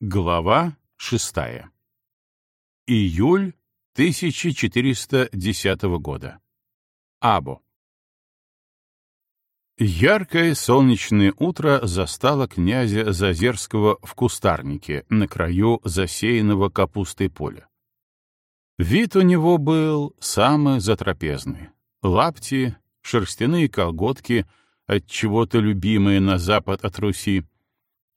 Глава шестая. Июль 1410 года. Або. Яркое солнечное утро застало князя Зазерского в кустарнике на краю засеянного капустой поля. Вид у него был самый затрапезный. Лапти, шерстяные колготки, от чего-то любимые на запад от Руси,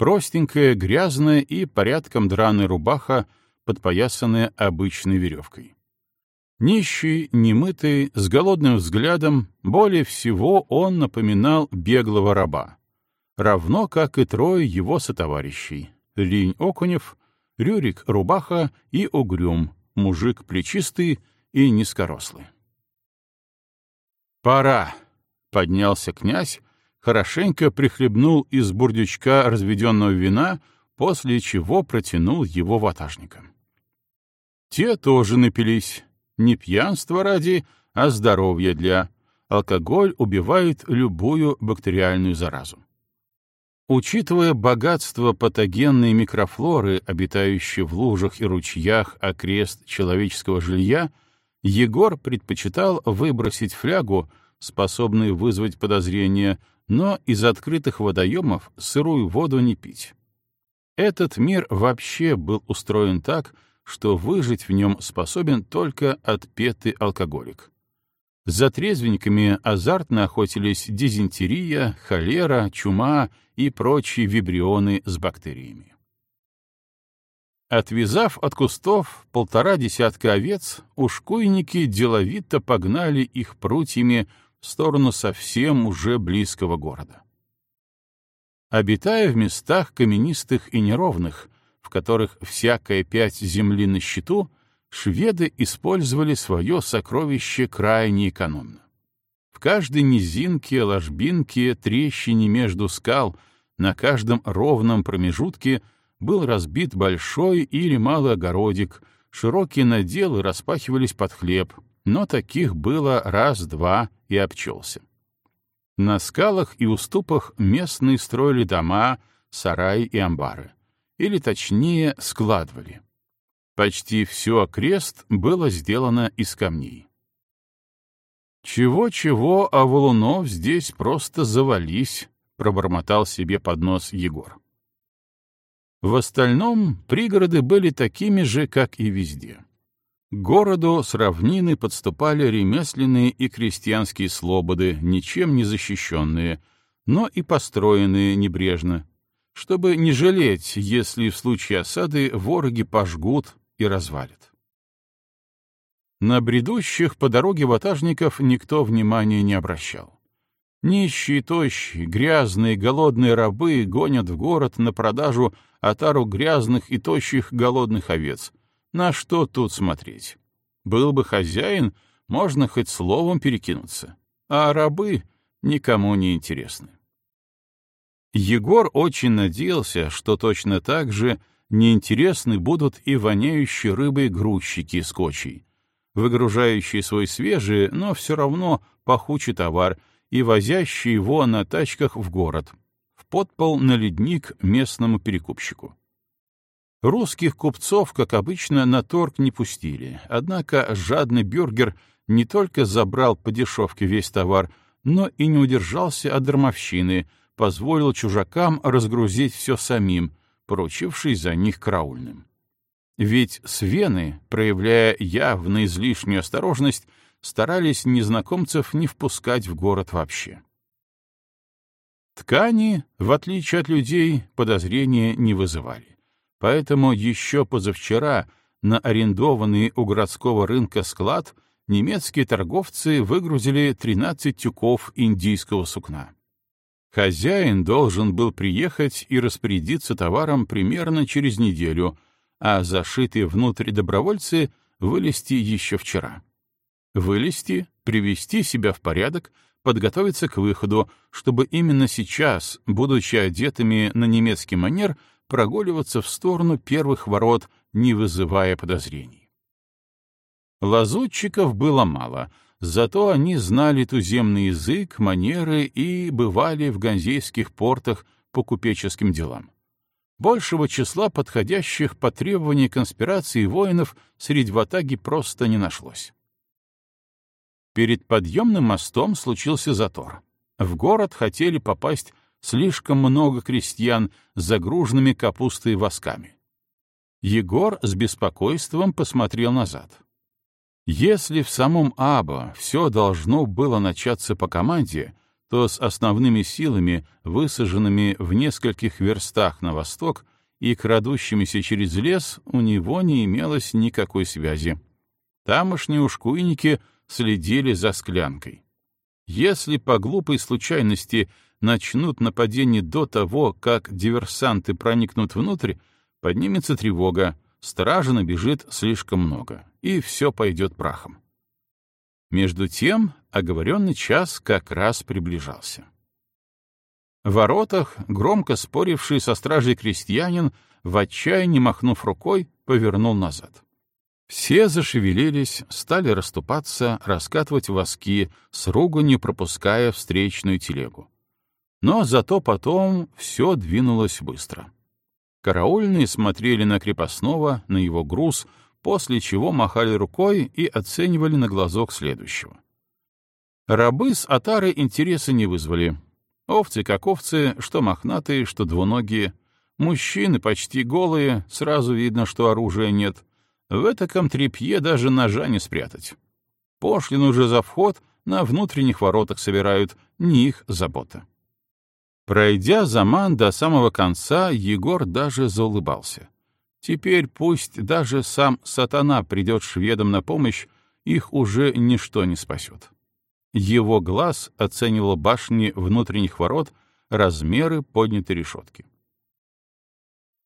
Простенькая, грязная и порядком драная рубаха, подпоясанная обычной веревкой. Нищий, немытый, с голодным взглядом, более всего он напоминал беглого раба, равно как и трое его сотоварищей — Линь Окунев, Рюрик Рубаха и Угрюм, мужик плечистый и низкорослый. «Пора!» — поднялся князь, хорошенько прихлебнул из бурдючка разведенного вина, после чего протянул его ватажникам. Те тоже напились. Не пьянство ради, а здоровье для. Алкоголь убивает любую бактериальную заразу. Учитывая богатство патогенной микрофлоры, обитающей в лужах и ручьях окрест человеческого жилья, Егор предпочитал выбросить флягу, способную вызвать подозрения, но из открытых водоемов сырую воду не пить. Этот мир вообще был устроен так, что выжить в нем способен только отпетый алкоголик. За трезвенниками азартно охотились дизентерия, холера, чума и прочие вибрионы с бактериями. Отвязав от кустов полтора десятка овец, ушкуйники деловито погнали их прутьями в сторону совсем уже близкого города. Обитая в местах каменистых и неровных, в которых всякая пять земли на счету, шведы использовали свое сокровище крайне экономно. В каждой низинке, ложбинке, трещине между скал, на каждом ровном промежутке был разбит большой или малый огородик, широкие наделы распахивались под хлеб, но таких было раз-два и обчелся. На скалах и уступах местные строили дома, сараи и амбары. Или, точнее, складывали. Почти все окрест было сделано из камней. «Чего-чего, а валунов здесь просто завались», — пробормотал себе под нос Егор. В остальном пригороды были такими же, как и везде. Городу с равнины подступали ремесленные и крестьянские слободы, ничем не защищенные, но и построенные небрежно, чтобы не жалеть, если в случае осады вороги пожгут и развалят. На бредущих по дороге ватажников никто внимания не обращал. Нищие, тощие, грязные, голодные рабы гонят в город на продажу отару грязных и тощих голодных овец — на что тут смотреть? Был бы хозяин, можно хоть словом перекинуться, а рабы никому не интересны. Егор очень надеялся, что точно так же неинтересны будут и воняющие рыбой грузчики с кочей, выгружающие свой свежий, но все равно пахучий товар и возящие его на тачках в город, в подпол на ледник местному перекупщику. Русских купцов, как обычно, на торг не пустили, однако жадный бюргер не только забрал по дешевке весь товар, но и не удержался от дармовщины, позволил чужакам разгрузить все самим, поручившись за них караульным. Ведь свены, проявляя явно излишнюю осторожность, старались незнакомцев не впускать в город вообще. Ткани, в отличие от людей, подозрения не вызывали. Поэтому еще позавчера на арендованный у городского рынка склад немецкие торговцы выгрузили 13 тюков индийского сукна. Хозяин должен был приехать и распорядиться товаром примерно через неделю, а зашитые внутрь добровольцы вылезти еще вчера. Вылезти, привести себя в порядок, подготовиться к выходу, чтобы именно сейчас, будучи одетыми на немецкий манер, прогуливаться в сторону первых ворот, не вызывая подозрений. Лазутчиков было мало, зато они знали туземный язык, манеры и бывали в ганзейских портах по купеческим делам. большего числа подходящих по требованию конспирации воинов среди ватаги просто не нашлось. Перед подъемным мостом случился затор. В город хотели попасть слишком много крестьян с загруженными капустой восками. Егор с беспокойством посмотрел назад. Если в самом Або все должно было начаться по команде, то с основными силами, высаженными в нескольких верстах на восток и крадущимися через лес, у него не имелось никакой связи. Тамошние ушкуйники следили за склянкой. Если по глупой случайности начнут нападение до того, как диверсанты проникнут внутрь, поднимется тревога, стража набежит слишком много, и все пойдет прахом. Между тем оговоренный час как раз приближался. В воротах, громко споривший со стражей крестьянин, в отчаянии махнув рукой, повернул назад. Все зашевелились, стали расступаться, раскатывать воски, с руганью пропуская встречную телегу. Но зато потом все двинулось быстро. Караульные смотрели на крепостного, на его груз, после чего махали рукой и оценивали на глазок следующего. Рабы с отары интереса не вызвали. Овцы как овцы, что мохнатые, что двуногие. Мужчины почти голые, сразу видно, что оружия нет. В этаком тряпье даже ножа не спрятать. Пошлину же за вход на внутренних воротах собирают, не их забота. Пройдя заман до самого конца, Егор даже заулыбался. Теперь пусть даже сам сатана придет шведам на помощь, их уже ничто не спасет. Его глаз оценивал башни внутренних ворот, размеры поднятой решетки.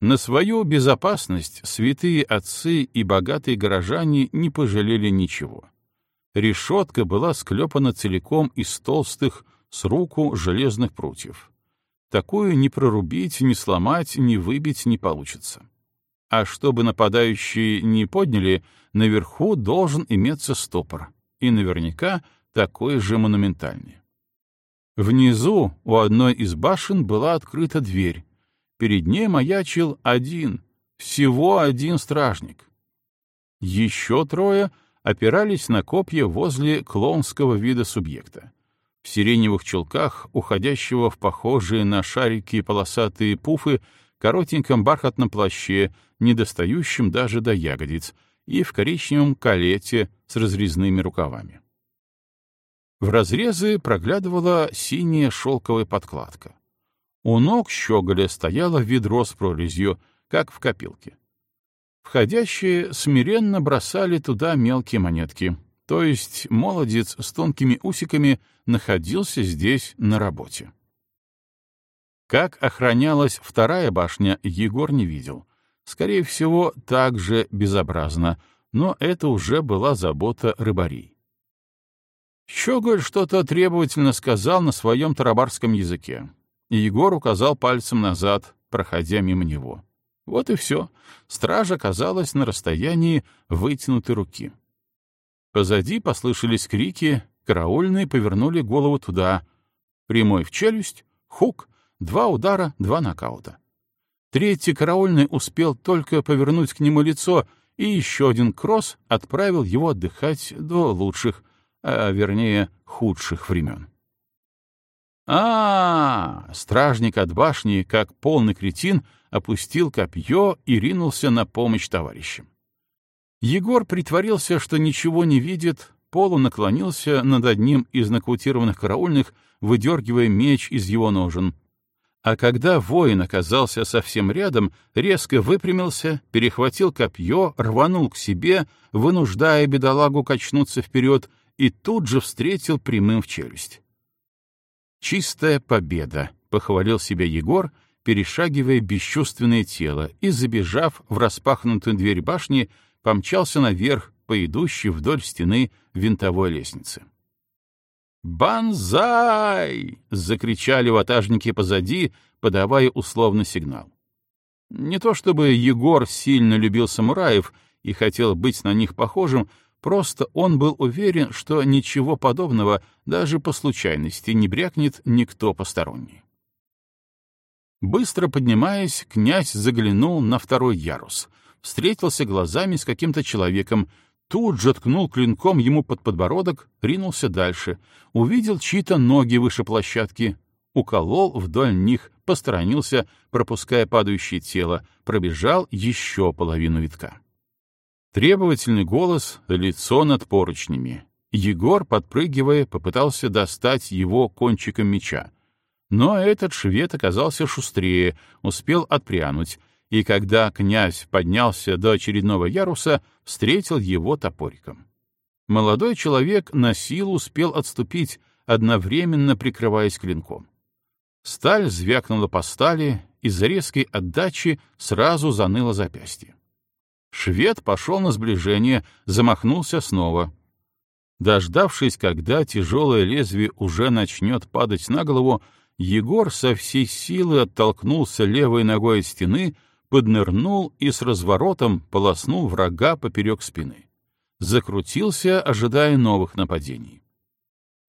На свою безопасность святые отцы и богатые горожане не пожалели ничего. Решетка была склепана целиком из толстых, с руку железных прутьев. Такую ни прорубить, ни сломать, ни выбить не получится. А чтобы нападающие не подняли, наверху должен иметься стопор, и наверняка такой же монументальный. Внизу у одной из башен была открыта дверь. Перед ней маячил один, всего один стражник. Еще трое опирались на копья возле клоунского вида субъекта в сиреневых чулках, уходящего в похожие на шарики полосатые пуфы, коротеньком бархатном плаще, недостающем даже до ягодиц, и в коричневом калете с разрезными рукавами. В разрезы проглядывала синяя шелковая подкладка. У ног щеголя стояло ведро с прорезью, как в копилке. Входящие смиренно бросали туда мелкие монетки. То есть молодец с тонкими усиками находился здесь на работе. Как охранялась вторая башня, Егор не видел. Скорее всего, так же безобразно, но это уже была забота рыбарей. Щеголь что-то требовательно сказал на своем тарабарском языке, и Егор указал пальцем назад, проходя мимо него. Вот и все. Стража оказалась на расстоянии вытянутой руки. Позади послышались крики, караульные повернули голову туда. Прямой в челюсть, хук, два удара, два нокаута. Третий караульный успел только повернуть к нему лицо, и еще один кросс отправил его отдыхать до лучших, а вернее худших времен. А, -а, а Стражник от башни, как полный кретин, опустил копье и ринулся на помощь товарищам. Егор притворился, что ничего не видит, полу наклонился над одним из нокаутированных караульных, выдергивая меч из его ножен. А когда воин оказался совсем рядом, резко выпрямился, перехватил копье, рванул к себе, вынуждая бедолагу качнуться вперед, и тут же встретил прямым в челюсть. «Чистая победа», — похвалил себя Егор, перешагивая бесчувственное тело и, забежав в распахнутую дверь башни, помчался наверх по идущей вдоль стены винтовой лестницы. «Бонзай!» — закричали ватажники позади, подавая условный сигнал. Не то чтобы Егор сильно любил самураев и хотел быть на них похожим, просто он был уверен, что ничего подобного даже по случайности не брякнет никто посторонний. Быстро поднимаясь, князь заглянул на второй ярус, встретился глазами с каким-то человеком, тут же ткнул клинком ему под подбородок, ринулся дальше, увидел чьи-то ноги выше площадки, уколол вдоль них, посторонился, пропуская падающее тело, пробежал еще половину витка. Требовательный голос, лицо над поручнями. Егор, подпрыгивая, попытался достать его кончиком меча. Но этот швед оказался шустрее, успел отпрянуть, и когда князь поднялся до очередного яруса, встретил его топориком. Молодой человек на силу успел отступить, одновременно прикрываясь клинком. Сталь звякнула по стали, из-за резкой отдачи сразу заныло запястье. Швед пошел на сближение, замахнулся снова. Дождавшись, когда тяжелое лезвие уже начнет падать на голову, Егор со всей силы оттолкнулся левой ногой от стены, поднырнул и с разворотом полоснул врага поперек спины. Закрутился, ожидая новых нападений.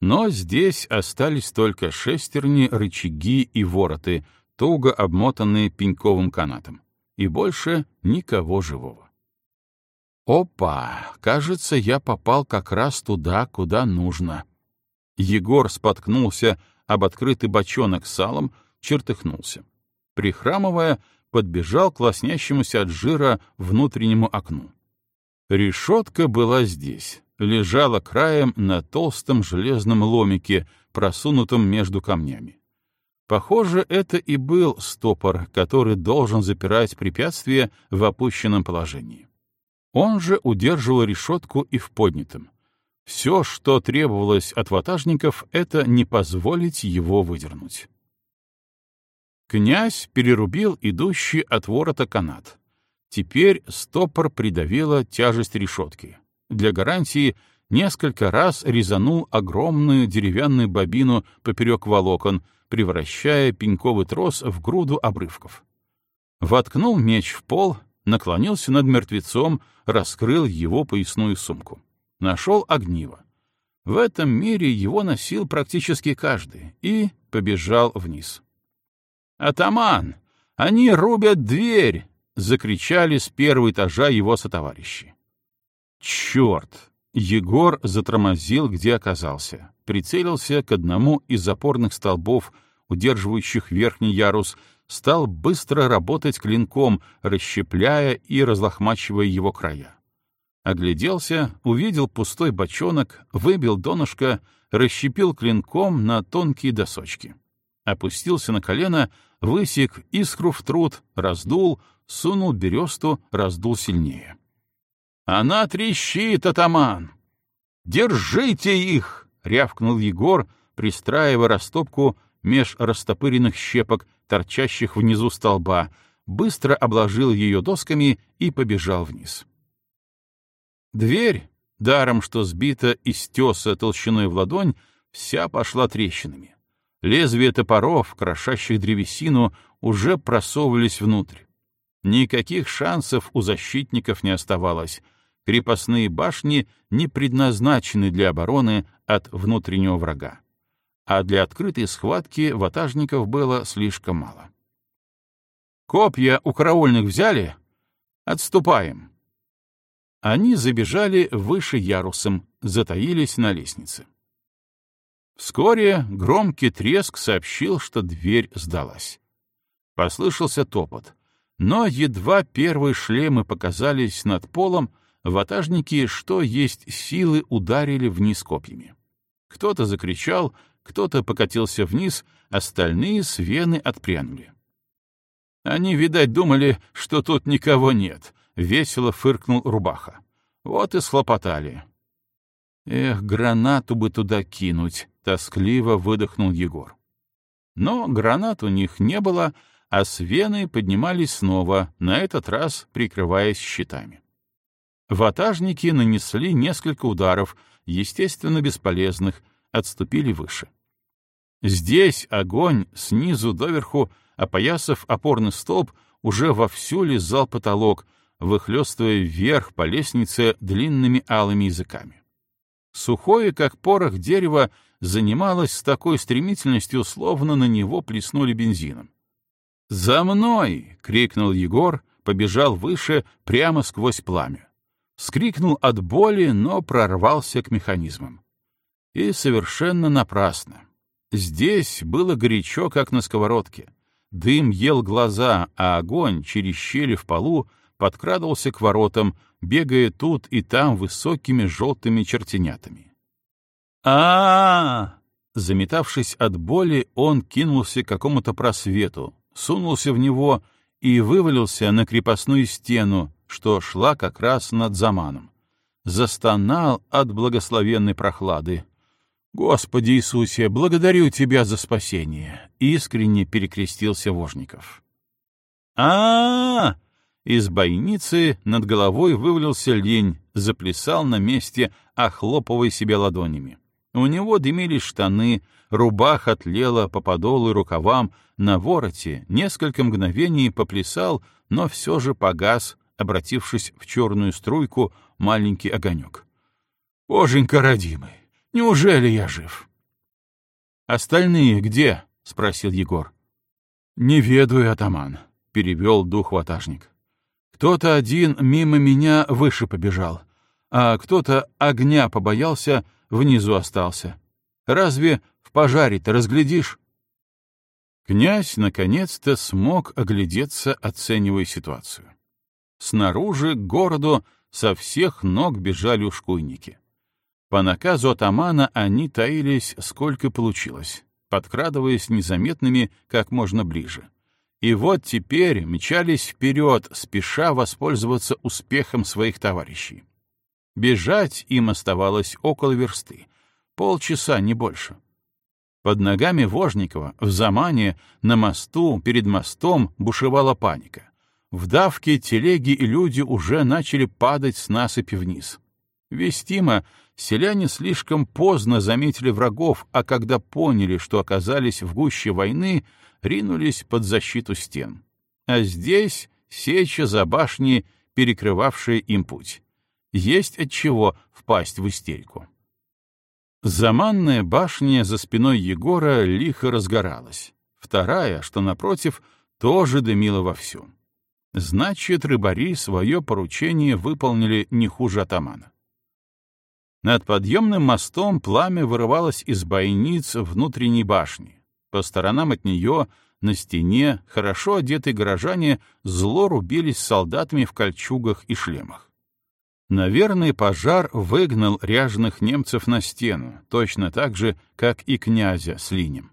Но здесь остались только шестерни, рычаги и вороты, туго обмотанные пеньковым канатом, и больше никого живого. Опа! Кажется, я попал как раз туда, куда нужно. Егор споткнулся об открытый бочонок с салом, чертыхнулся. Прихрамывая, подбежал к лоснящемуся от жира внутреннему окну. Решетка была здесь, лежала краем на толстом железном ломике, просунутом между камнями. Похоже, это и был стопор, который должен запирать препятствия в опущенном положении. Он же удерживал решетку и в поднятом. Все, что требовалось от ватажников, это не позволить его выдернуть. Князь перерубил идущий от ворота канат. Теперь стопор придавила тяжесть решетки. Для гарантии несколько раз резанул огромную деревянную бобину поперек волокон, превращая пеньковый трос в груду обрывков. Воткнул меч в пол, наклонился над мертвецом, раскрыл его поясную сумку. Нашел огниво. В этом мире его носил практически каждый и побежал вниз. «Атаман! Они рубят дверь!» — закричали с первого этажа его сотоварищи. «Черт!» — Егор затормозил, где оказался, прицелился к одному из запорных столбов, удерживающих верхний ярус, стал быстро работать клинком, расщепляя и разлохмачивая его края. Огляделся, увидел пустой бочонок, выбил донышко, расщепил клинком на тонкие досочки. Опустился на колено, высек искру в труд, раздул, сунул бересту, раздул сильнее. «Она трещит, атаман!» «Держите их!» — рявкнул Егор, пристраивая растопку меж растопыренных щепок, торчащих внизу столба, быстро обложил ее досками и побежал вниз. Дверь, даром что сбита из теса толщиной в ладонь, вся пошла трещинами. Лезвия топоров, крошащих древесину, уже просовывались внутрь. Никаких шансов у защитников не оставалось. Крепостные башни не предназначены для обороны от внутреннего врага а для открытой схватки ватажников было слишком мало. «Копья у караульных взяли? Отступаем!» Они забежали выше ярусом, затаились на лестнице. Вскоре громкий треск сообщил, что дверь сдалась. Послышался топот, но едва первые шлемы показались над полом, ватажники, что есть силы, ударили вниз копьями. Кто-то закричал, кто-то покатился вниз, остальные с вены отпрянули. Они, видать, думали, что тут никого нет. Весело фыркнул рубаха. Вот и схлопотали. Эх, гранату бы туда кинуть, тоскливо выдохнул Егор. Но гранат у них не было, а с вены поднимались снова, на этот раз прикрываясь щитами. Ватажники нанесли несколько ударов, естественно, бесполезных, отступили выше. Здесь огонь снизу доверху, опоясав опорный столб, уже вовсю лизал потолок, выхлестывая вверх по лестнице длинными алыми языками. Сухое, как порох дерево, занималось с такой стремительностью, словно на него плеснули бензином. «За мной!» — крикнул Егор, побежал выше, прямо сквозь пламя. Скрикнул от боли, но прорвался к механизмам. И совершенно напрасно. Здесь было горячо, как на сковородке. Дым ел глаза, а огонь через щели в полу подкрадывался к воротам, бегая тут и там высокими желтыми чертенятами. А, -а, -а Заметавшись от боли, он кинулся к какому-то просвету, сунулся в него и вывалился на крепостную стену, что шла как раз над заманом. Застонал от благословенной прохлады. «Господи Иисусе, благодарю Тебя за спасение!» — искренне перекрестился Вожников. а, -а, -а Из бойницы над головой вывалился лень, заплясал на месте, охлопывая себя ладонями. У него дымились штаны, рубаха тлела по подолу и рукавам, на вороте несколько мгновений поплясал, но все же погас, обратившись в черную струйку маленький огонек. «Боженька родимый, неужели я жив?» «Остальные где?» — спросил Егор. «Не ведаю, атаман», — перевел дух ватажник. «Кто-то один мимо меня выше побежал, а кто-то огня побоялся, внизу остался. Разве в пожаре-то разглядишь? Князь наконец-то смог оглядеться, оценивая ситуацию. Снаружи к городу со всех ног бежали ушкуйники. По наказу атамана они таились сколько получилось, подкрадываясь незаметными как можно ближе. И вот теперь мчались вперед, спеша воспользоваться успехом своих товарищей. Бежать им оставалось около версты, полчаса, не больше. Под ногами Вожникова, в Замане, на мосту, перед мостом бушевала паника. В давке телеги и люди уже начали падать с насыпи вниз. Вестимо, селяне слишком поздно заметили врагов, а когда поняли, что оказались в гуще войны, ринулись под защиту стен. А здесь сеча за башни, перекрывавшие им путь есть от чего впасть в истерику. Заманная башня за спиной Егора лихо разгоралась. Вторая, что напротив, тоже дымила вовсю. Значит, рыбари свое поручение выполнили не хуже атамана. Над подъемным мостом пламя вырывалось из бойниц внутренней башни. По сторонам от нее, на стене, хорошо одетые горожане зло рубились с солдатами в кольчугах и шлемах. Наверное, пожар выгнал ряженых немцев на стену, точно так же, как и князя с линем.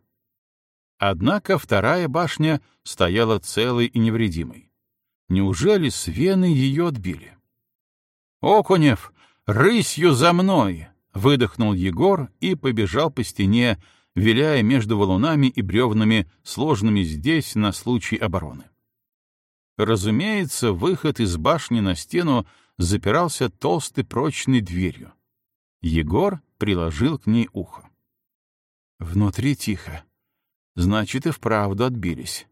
Однако вторая башня стояла целой и невредимой. Неужели свены ее отбили? «Окунев, рысью за мной!» — выдохнул Егор и побежал по стене, виляя между валунами и бревнами, сложными здесь на случай обороны. Разумеется, выход из башни на стену запирался толстой прочной дверью. Егор приложил к ней ухо. Внутри тихо. Значит, и вправду отбились.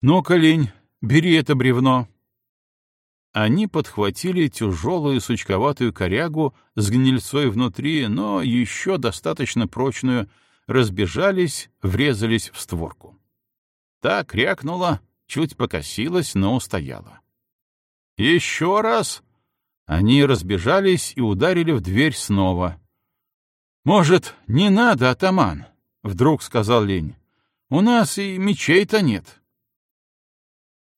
«Ну-ка, лень, бери это бревно!» Они подхватили тяжелую сучковатую корягу с гнильцой внутри, но еще достаточно прочную, разбежались, врезались в створку. Та крякнула, чуть покосилась, но устояла. «Еще раз!» Они разбежались и ударили в дверь снова. «Может, не надо, атаман?» — вдруг сказал Лень. «У нас и мечей-то нет».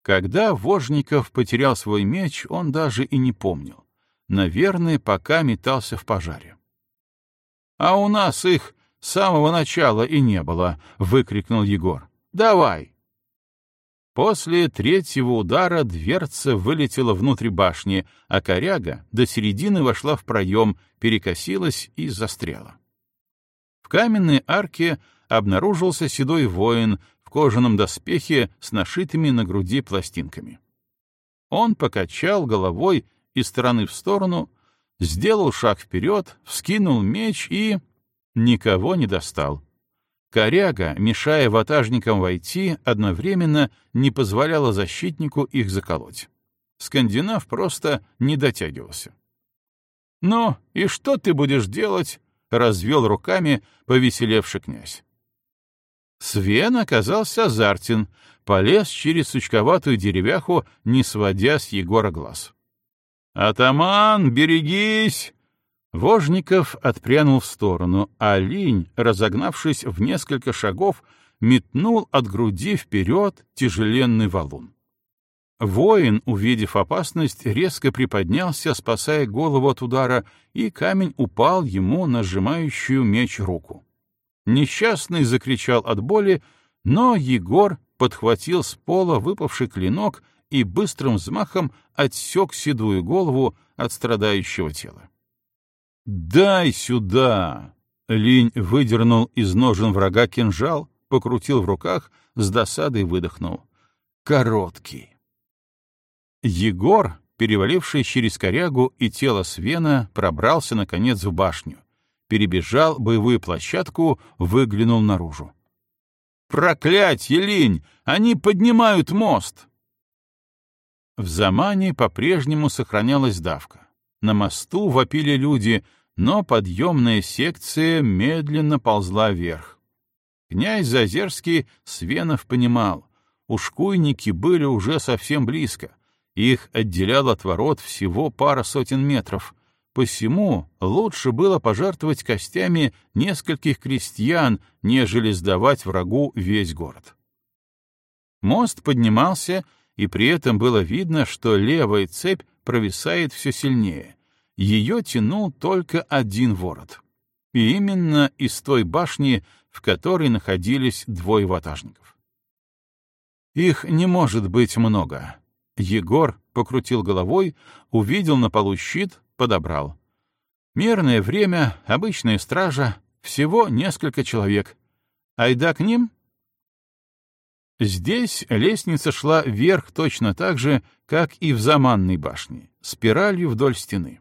Когда Вожников потерял свой меч, он даже и не помнил. Наверное, пока метался в пожаре. «А у нас их с самого начала и не было!» — выкрикнул Егор. «Давай!» После третьего удара дверца вылетела внутрь башни, а коряга до середины вошла в проем, перекосилась и застряла. В каменной арке обнаружился седой воин в кожаном доспехе с нашитыми на груди пластинками. Он покачал головой из стороны в сторону, сделал шаг вперед, вскинул меч и... никого не достал. Коряга, мешая ватажникам войти, одновременно не позволяла защитнику их заколоть. Скандинав просто не дотягивался. «Ну, и что ты будешь делать?» — развел руками повеселевший князь. Свен оказался азартен, полез через сучковатую деревяху, не сводя с Егора глаз. «Атаман, берегись!» Вожников отпрянул в сторону, а линь, разогнавшись в несколько шагов, метнул от груди вперед тяжеленный валун. Воин, увидев опасность, резко приподнялся, спасая голову от удара, и камень упал ему на сжимающую меч руку. Несчастный закричал от боли, но Егор подхватил с пола выпавший клинок и быстрым взмахом отсек седую голову от страдающего тела. «Дай сюда!» Линь выдернул из ножен врага кинжал, покрутил в руках, с досадой выдохнул. «Короткий!» Егор, переваливший через корягу и тело Свена, пробрался, наконец, в башню, перебежал боевую площадку, выглянул наружу. «Проклятье, Линь! Они поднимают мост!» В Замане по-прежнему сохранялась давка. На мосту вопили люди, но подъемная секция медленно ползла вверх. Князь Зазерский Свенов понимал, ушкуйники были уже совсем близко, их отделял от ворот всего пара сотен метров, посему лучше было пожертвовать костями нескольких крестьян, нежели сдавать врагу весь город. Мост поднимался, и при этом было видно, что левая цепь провисает все сильнее. Ее тянул только один ворот. И именно из той башни, в которой находились двое ватажников. Их не может быть много. Егор покрутил головой, увидел на полу щит, подобрал. Мерное время, обычная стража, всего несколько человек. Айда к ним? Здесь лестница шла вверх точно так же, как и в Заманной башне, спиралью вдоль стены.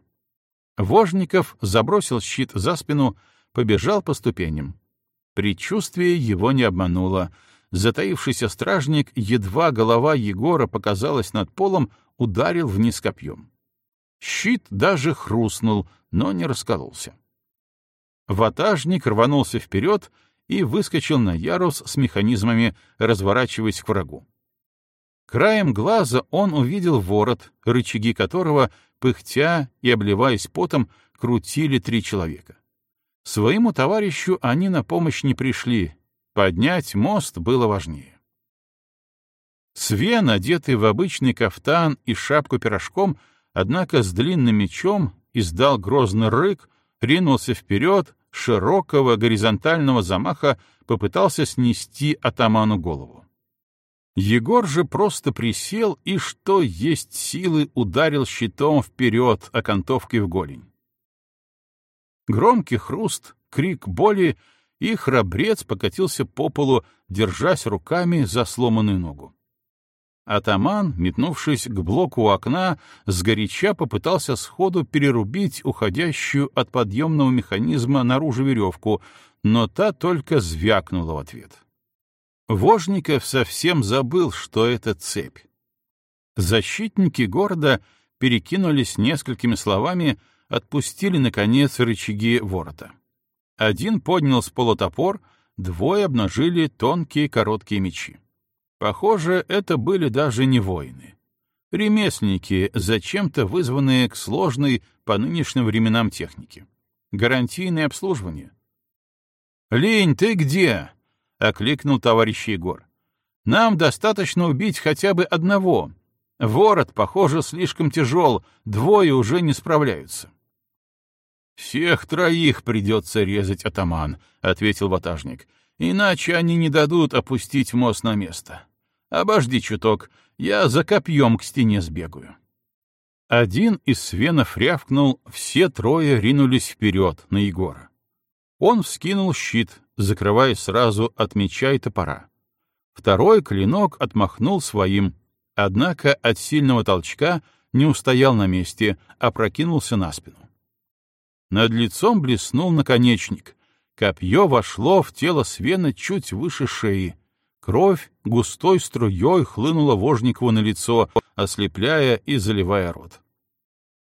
Вожников забросил щит за спину, побежал по ступеням. Предчувствие его не обмануло. Затаившийся стражник, едва голова Егора показалась над полом, ударил вниз копьем. Щит даже хрустнул, но не раскололся. Ватажник рванулся вперед и выскочил на ярус с механизмами, разворачиваясь к врагу. Краем глаза он увидел ворот, рычаги которого, пыхтя и обливаясь потом, крутили три человека. Своему товарищу они на помощь не пришли, поднять мост было важнее. Свен, одетый в обычный кафтан и шапку пирожком, однако с длинным мечом, издал грозный рык, ринулся вперед, широкого горизонтального замаха попытался снести атаману голову. Егор же просто присел и, что есть силы, ударил щитом вперед окантовкой в голень. Громкий хруст, крик боли, и храбрец покатился по полу, держась руками за сломанную ногу. Атаман, метнувшись к блоку у окна, сгоряча попытался сходу перерубить уходящую от подъемного механизма наружу веревку, но та только звякнула в ответ. Вожников совсем забыл, что это цепь. Защитники города перекинулись несколькими словами, отпустили, наконец, рычаги ворота. Один поднял с пола топор, двое обнажили тонкие короткие мечи. Похоже, это были даже не воины. Ремесленники, зачем-то вызванные к сложной по нынешним временам технике. Гарантийное обслуживание. «Лень, ты где?» — окликнул товарищ Егор. «Нам достаточно убить хотя бы одного. Ворот, похоже, слишком тяжел, двое уже не справляются». «Всех троих придется резать, атаман», — ответил ватажник. «Иначе они не дадут опустить мост на место. Обожди чуток, я за копьем к стене сбегаю». Один из свенов рявкнул, все трое ринулись вперед на Егора. Он вскинул щит, закрывая сразу от меча и топора. Второй клинок отмахнул своим, однако от сильного толчка не устоял на месте, а прокинулся на спину. Над лицом блеснул наконечник. Копье вошло в тело Свена чуть выше шеи. Кровь густой струей хлынула Вожникову на лицо, ослепляя и заливая рот.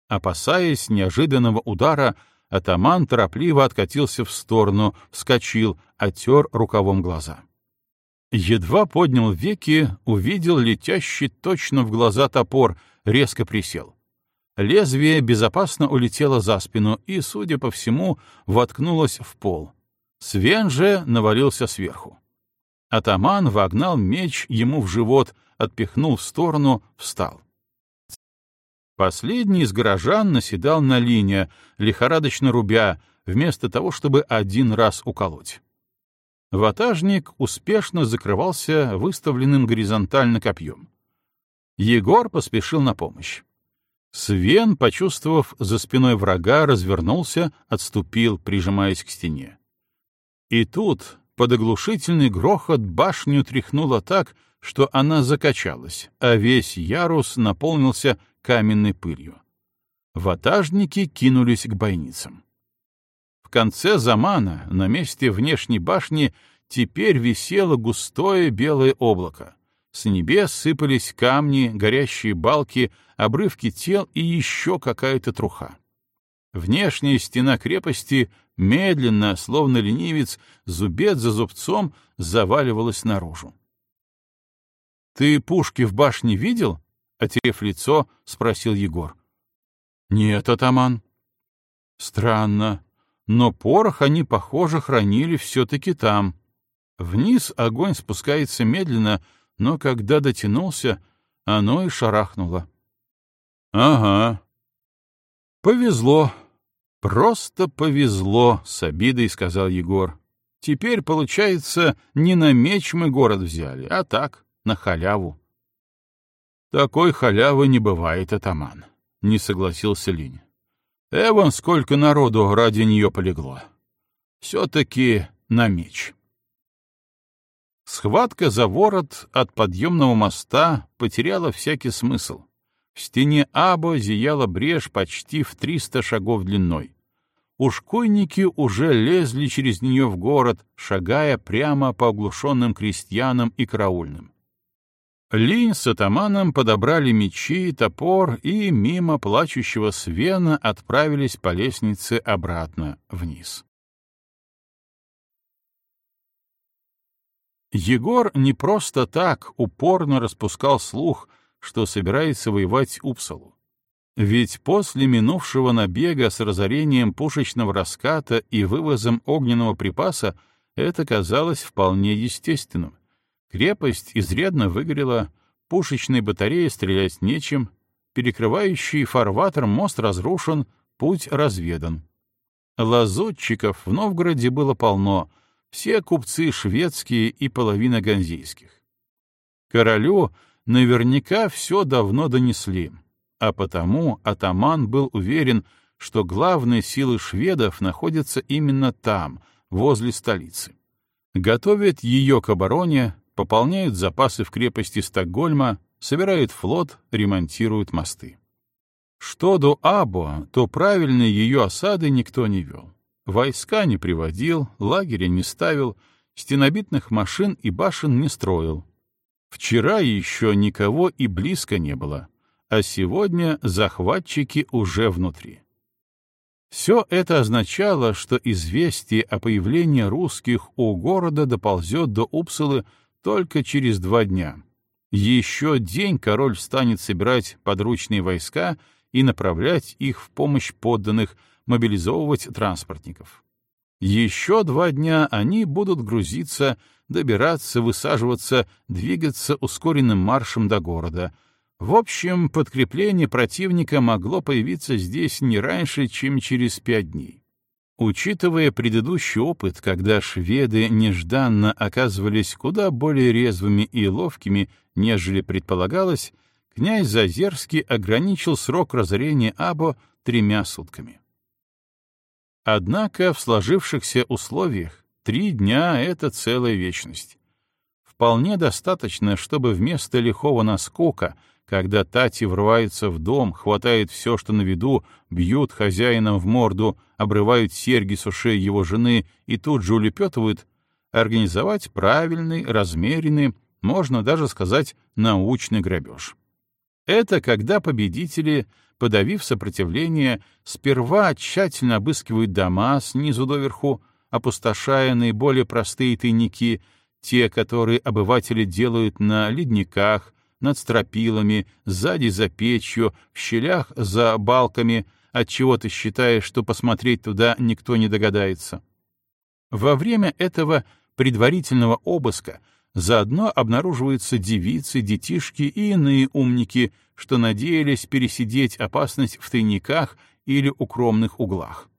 Опасаясь неожиданного удара, атаман торопливо откатился в сторону, вскочил, отер рукавом глаза. Едва поднял веки, увидел летящий точно в глаза топор, резко присел. Лезвие безопасно улетело за спину и, судя по всему, воткнулось в пол. Свен же навалился сверху. Атаман вогнал меч ему в живот, отпихнул в сторону, встал. Последний из горожан наседал на линия, лихорадочно рубя, вместо того, чтобы один раз уколоть. Ватажник успешно закрывался выставленным горизонтально копьем. Егор поспешил на помощь. Свен, почувствовав за спиной врага, развернулся, отступил, прижимаясь к стене. И тут, под оглушительный грохот, башню тряхнуло так, что она закачалась, а весь ярус наполнился каменной пылью. Ватажники кинулись к бойницам. В конце замана, на месте внешней башни, теперь висело густое белое облако. С небес сыпались камни, горящие балки, обрывки тел и еще какая-то труха. Внешняя стена крепости медленно, словно ленивец, зубец за зубцом, заваливалась наружу. — Ты пушки в башне видел? — отерев лицо, спросил Егор. — Нет, атаман. — Странно но порох они, похоже, хранили все-таки там. Вниз огонь спускается медленно, но когда дотянулся, оно и шарахнуло. — Ага. — Повезло. Просто повезло, — с обидой сказал Егор. — Теперь, получается, не на меч мы город взяли, а так, на халяву. — Такой халявы не бывает, атаман, — не согласился Линь. Эван, сколько народу ради нее полегло. Все-таки на меч. Схватка за ворот от подъемного моста потеряла всякий смысл. В стене Або зияла брешь почти в триста шагов длиной. Ушкойники уже лезли через нее в город, шагая прямо по оглушенным крестьянам и караульным. Линь с атаманом подобрали мечи, топор и мимо плачущего Свена отправились по лестнице обратно вниз. Егор не просто так упорно распускал слух, что собирается воевать Упсалу. Ведь после минувшего набега с разорением пушечного раската и вывозом огненного припаса это казалось вполне естественным. Крепость изрядно выгорела, пушечной батареи стрелять нечем, перекрывающий фарватер мост разрушен, путь разведан. Лазутчиков в Новгороде было полно, все купцы шведские и половина ганзейских. Королю наверняка все давно донесли, а потому атаман был уверен, что главные силы шведов находятся именно там, возле столицы. Готовят ее к обороне, пополняют запасы в крепости Стокгольма, собирают флот, ремонтируют мосты. Что до Або, то правильной ее осады никто не вел. Войска не приводил, лагеря не ставил, стенобитных машин и башен не строил. Вчера еще никого и близко не было, а сегодня захватчики уже внутри. Все это означало, что известие о появлении русских у города доползет до Упсалы только через два дня. Еще день король станет собирать подручные войска и направлять их в помощь подданных, мобилизовывать транспортников. Еще два дня они будут грузиться, добираться, высаживаться, двигаться ускоренным маршем до города. В общем, подкрепление противника могло появиться здесь не раньше, чем через пять дней. Учитывая предыдущий опыт, когда шведы нежданно оказывались куда более резвыми и ловкими, нежели предполагалось, князь Зазерский ограничил срок разорения Або тремя сутками. Однако в сложившихся условиях три дня — это целая вечность. Вполне достаточно, чтобы вместо лихого наскока — когда Тати врываются в дом, хватают все, что на виду, бьют хозяина в морду, обрывают серьги с ушей его жены и тут же улепетывают, организовать правильный, размеренный, можно даже сказать, научный грабеж. Это когда победители, подавив сопротивление, сперва тщательно обыскивают дома снизу доверху, опустошая наиболее простые тайники, те, которые обыватели делают на ледниках, над стропилами, сзади за печью, в щелях за балками, от чего ты считаешь, что посмотреть туда никто не догадается. Во время этого предварительного обыска заодно обнаруживаются девицы, детишки и иные умники, что надеялись пересидеть опасность в тайниках или укромных углах.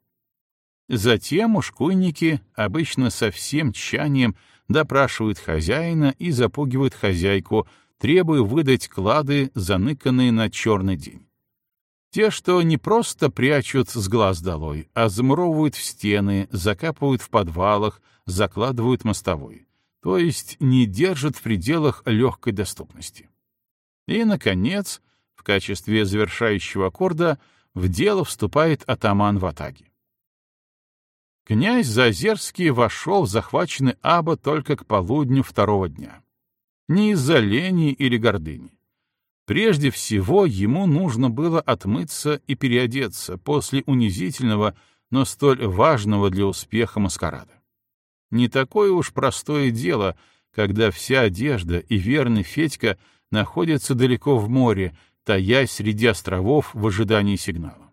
Затем ушкуйники, обычно со всем тщанием, допрашивают хозяина и запугивают хозяйку, требуя выдать клады, заныканные на черный день. Те, что не просто прячут с глаз долой, а замуровывают в стены, закапывают в подвалах, закладывают мостовой, то есть не держат в пределах легкой доступности. И, наконец, в качестве завершающего аккорда в дело вступает атаман Ватаги. Князь Зазерский вошел в захваченный Аба только к полудню второго дня. Не из-за лени или гордыни. Прежде всего, ему нужно было отмыться и переодеться после унизительного, но столь важного для успеха маскарада. Не такое уж простое дело, когда вся одежда и верный Федька находятся далеко в море, таясь среди островов в ожидании сигнала.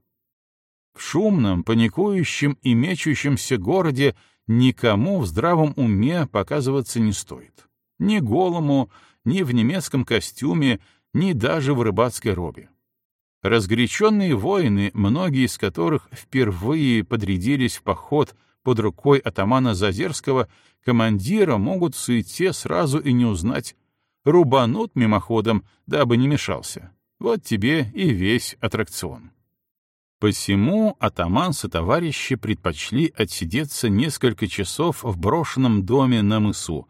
В шумном, паникующем и мечущемся городе никому в здравом уме показываться не стоит. Ни голому, ни в немецком костюме, ни даже в рыбацкой робе. Разгоряченные воины, многие из которых впервые подрядились в поход под рукой атамана Зазерского, командира могут в суете сразу и не узнать. Рубанут мимоходом, дабы не мешался. Вот тебе и весь аттракцион. Посему атаман со товарищи предпочли отсидеться несколько часов в брошенном доме на мысу,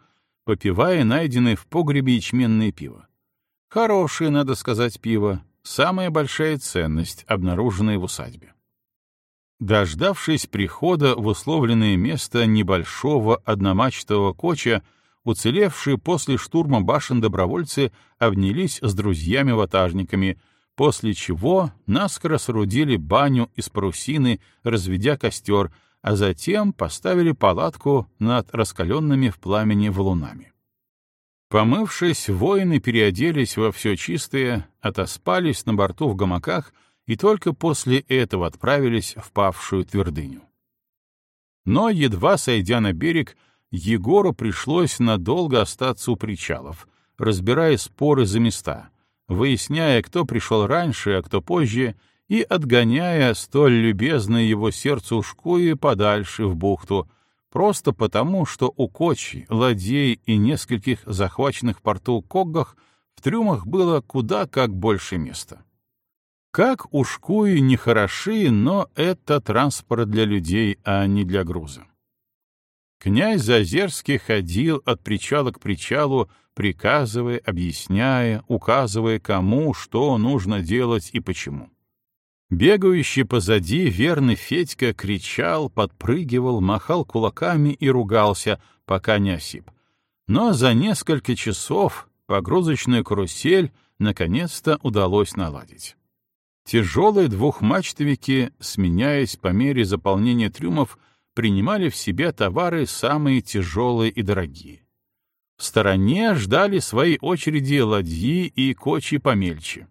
попивая найденное в погребе ячменное пиво. Хорошее, надо сказать, пиво, самая большая ценность, обнаруженная в усадьбе. Дождавшись прихода в условленное место небольшого одномачтового коча, уцелевшие после штурма башен добровольцы обнялись с друзьями-ватажниками — после чего наскоро соорудили баню из парусины, разведя костер, а затем поставили палатку над раскаленными в пламени валунами. Помывшись, воины переоделись во все чистое, отоспались на борту в гамаках и только после этого отправились в павшую твердыню. Но, едва сойдя на берег, Егору пришлось надолго остаться у причалов, разбирая споры за места — выясняя, кто пришел раньше, а кто позже, и отгоняя столь любезное его сердце ушкуи подальше в бухту, просто потому, что у Кочи, ладей и нескольких захваченных порту Коггах в трюмах было куда как больше места. Как ушкуи не хороши, но это транспорт для людей, а не для груза. Князь Зазерский ходил от причала к причалу, приказывая, объясняя, указывая, кому что нужно делать и почему. Бегающий позади верный Федька кричал, подпрыгивал, махал кулаками и ругался, пока не осип. Но за несколько часов погрузочную карусель наконец-то удалось наладить. Тяжелые двухмачтовики, сменяясь по мере заполнения трюмов, принимали в себя товары самые тяжелые и дорогие. В стороне ждали своей очереди ладьи и кочи помельче.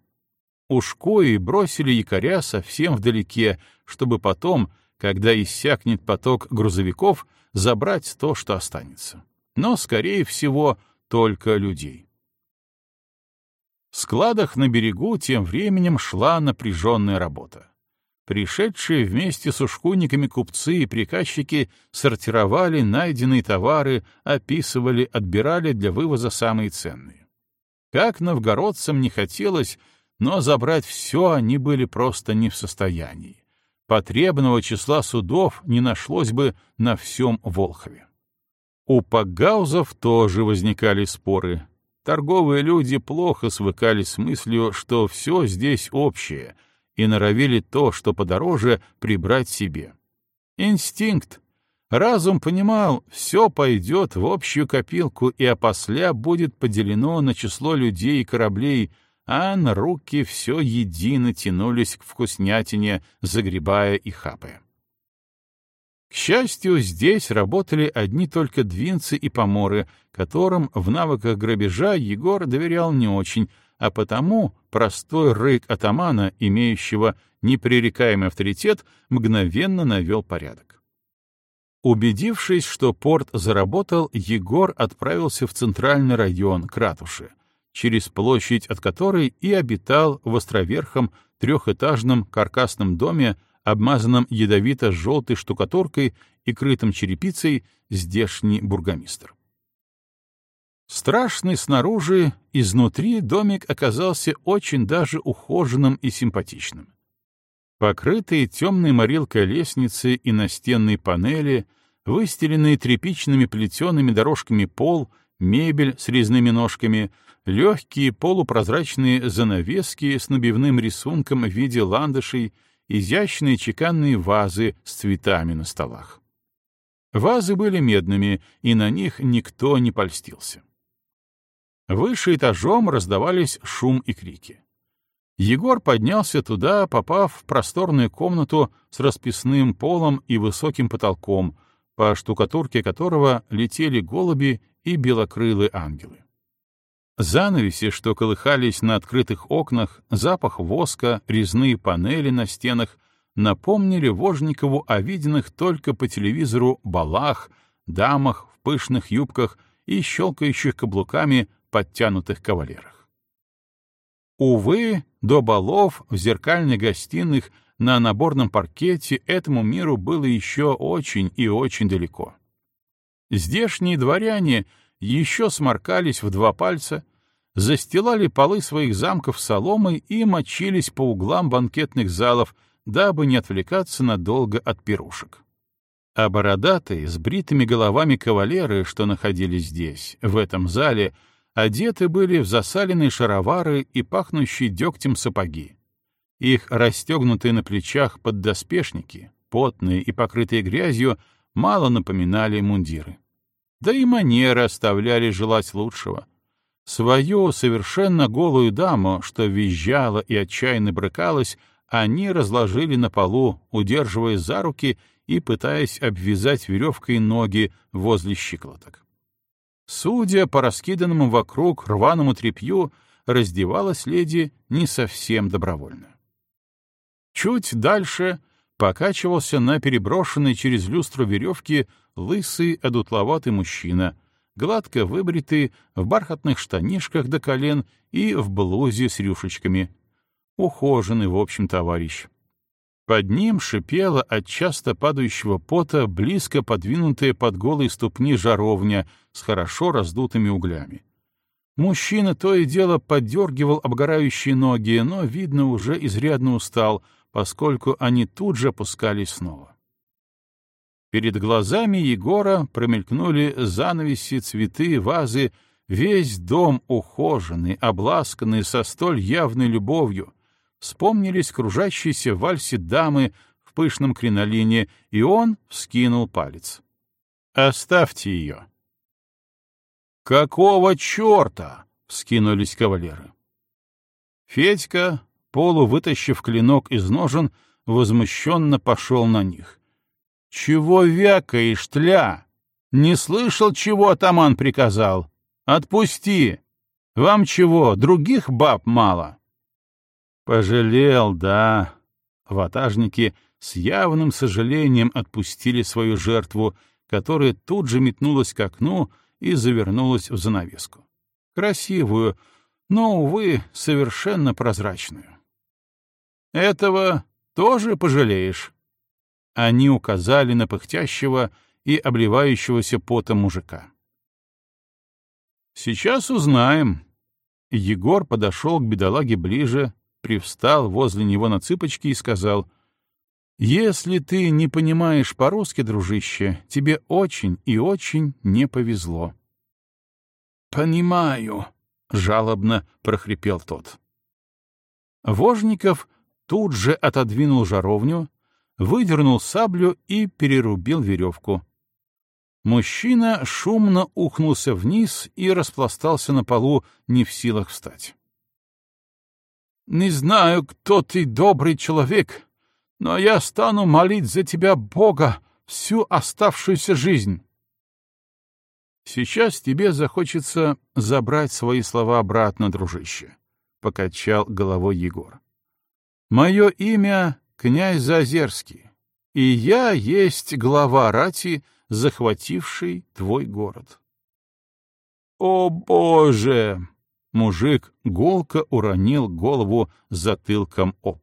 Ушкои бросили якоря совсем вдалеке, чтобы потом, когда иссякнет поток грузовиков, забрать то, что останется. Но, скорее всего, только людей. В складах на берегу тем временем шла напряженная работа. Пришедшие вместе с ушкуйниками купцы и приказчики сортировали найденные товары, описывали, отбирали для вывоза самые ценные. Как новгородцам не хотелось, но забрать все они были просто не в состоянии. Потребного числа судов не нашлось бы на всем Волхове. У пагаузов тоже возникали споры. Торговые люди плохо свыкались с мыслью, что все здесь общее — и норовили то, что подороже, прибрать себе. Инстинкт. Разум понимал, все пойдет в общую копилку, и опосля будет поделено на число людей и кораблей, а на руки все едино тянулись к вкуснятине, загребая и хапая. К счастью, здесь работали одни только двинцы и поморы, которым в навыках грабежа Егор доверял не очень, а потому простой рык атамана, имеющего непререкаемый авторитет, мгновенно навел порядок. Убедившись, что порт заработал, Егор отправился в центральный район, к ратуши, через площадь от которой и обитал в островерхом трехэтажном каркасном доме, обмазанном ядовито-желтой штукатуркой и крытым черепицей, здешний бургомистр. Страшный снаружи, изнутри домик оказался очень даже ухоженным и симпатичным. Покрытые темной морилкой лестницы и настенные панели, выстеленные тряпичными плетеными дорожками пол, мебель с резными ножками, легкие полупрозрачные занавески с набивным рисунком в виде ландышей, изящные чеканные вазы с цветами на столах. Вазы были медными, и на них никто не польстился. Выше этажом раздавались шум и крики. Егор поднялся туда, попав в просторную комнату с расписным полом и высоким потолком, по штукатурке которого летели голуби и белокрылые ангелы. Занавеси, что колыхались на открытых окнах, запах воска, резные панели на стенах напомнили Вожникову о виденных только по телевизору балах, дамах в пышных юбках и щелкающих каблуками подтянутых кавалерах. Увы, до балов в зеркальных гостиных на наборном паркете этому миру было еще очень и очень далеко. Здешние дворяне еще сморкались в два пальца, застилали полы своих замков соломой и мочились по углам банкетных залов, дабы не отвлекаться надолго от пирушек. А бородатые, с бритыми головами кавалеры, что находились здесь, в этом зале, одеты были в засаленные шаровары и пахнущие дегтем сапоги. Их расстегнутые на плечах поддоспешники, потные и покрытые грязью, мало напоминали мундиры. Да и манеры оставляли желать лучшего. Свою совершенно голую даму, что визжала и отчаянно брыкалась, они разложили на полу, удерживая за руки и пытаясь обвязать веревкой ноги возле щиколоток. Судя по раскиданному вокруг рваному тряпью, раздевалась леди не совсем добровольно. Чуть дальше покачивался на переброшенной через люстру веревки лысый одутловатый мужчина, гладко выбритый, в бархатных штанишках до колен и в блузе с рюшечками. Ухоженный, в общем, товарищ. Под ним шипела от часто падающего пота близко подвинутая под голые ступни жаровня с хорошо раздутыми углями. Мужчина то и дело поддергивал обгорающие ноги, но, видно, уже изрядно устал, поскольку они тут же опускались снова. Перед глазами Егора промелькнули занавеси, цветы, вазы, весь дом ухоженный, обласканный со столь явной любовью, вспомнились кружащиеся в вальсе дамы в пышном кринолине, и он вскинул палец. «Оставьте ее!» «Какого черта?» — вскинулись кавалеры. Федька, полувытащив клинок из ножен, возмущенно пошел на них. «Чего вякаешь, тля? Не слышал, чего атаман приказал? Отпусти! Вам чего, других баб мало?» Пожалел, да. Ватажники с явным сожалением отпустили свою жертву, которая тут же метнулась к окну и завернулась в занавеску. Красивую, но, увы, совершенно прозрачную. «Этого тоже пожалеешь?» Они указали на пыхтящего и обливающегося потом мужика. «Сейчас узнаем». Егор подошел к бедолаге ближе, привстал возле него на цыпочки и сказал, «Если ты не понимаешь по-русски, дружище, тебе очень и очень не повезло». «Понимаю», — жалобно прохрипел тот. Вожников тут же отодвинул жаровню, выдернул саблю и перерубил веревку. Мужчина шумно ухнулся вниз и распластался на полу, не в силах встать. Не знаю, кто ты, добрый человек, но я стану молить за тебя Бога, всю оставшуюся жизнь. Сейчас тебе захочется забрать свои слова обратно, дружище, — покачал головой Егор. Мое имя — князь Зазерский, и я есть глава рати, захвативший твой город. О, Боже! Мужик голко уронил голову затылком об.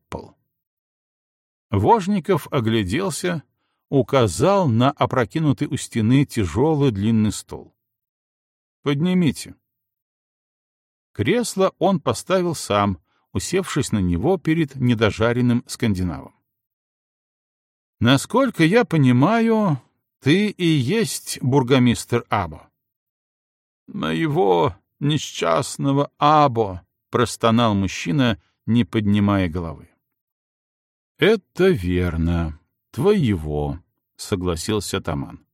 Вожников огляделся, указал на опрокинутый у стены тяжелый длинный стол. «Поднимите». Кресло он поставил сам, усевшись на него перед недожаренным скандинавом. «Насколько я понимаю, ты и есть бургомистр Або». «Моего несчастного Або», — простонал мужчина, не поднимая головы. «Это верно. Твоего», — согласился Таман.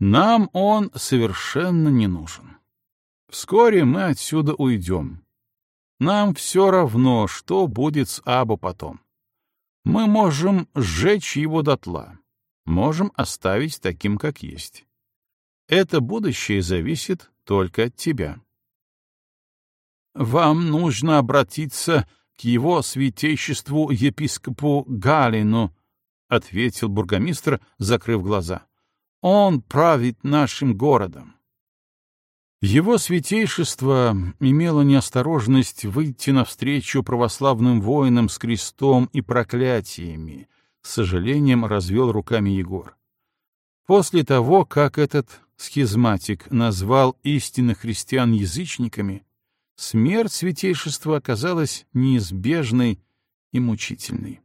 «Нам он совершенно не нужен. Вскоре мы отсюда уйдем. Нам все равно, что будет с Або потом. Мы можем сжечь его дотла, можем оставить таким, как есть. Это будущее зависит только от тебя. Вам нужно обратиться к его святейшеству епископу Галину, ответил бургомистр, закрыв глаза. Он правит нашим городом. Его святейшество имело неосторожность выйти навстречу православным воинам с крестом и проклятиями, с сожалением развел руками Егор. После того, как этот схизматик назвал истинных христиан язычниками, смерть святейшества оказалась неизбежной и мучительной.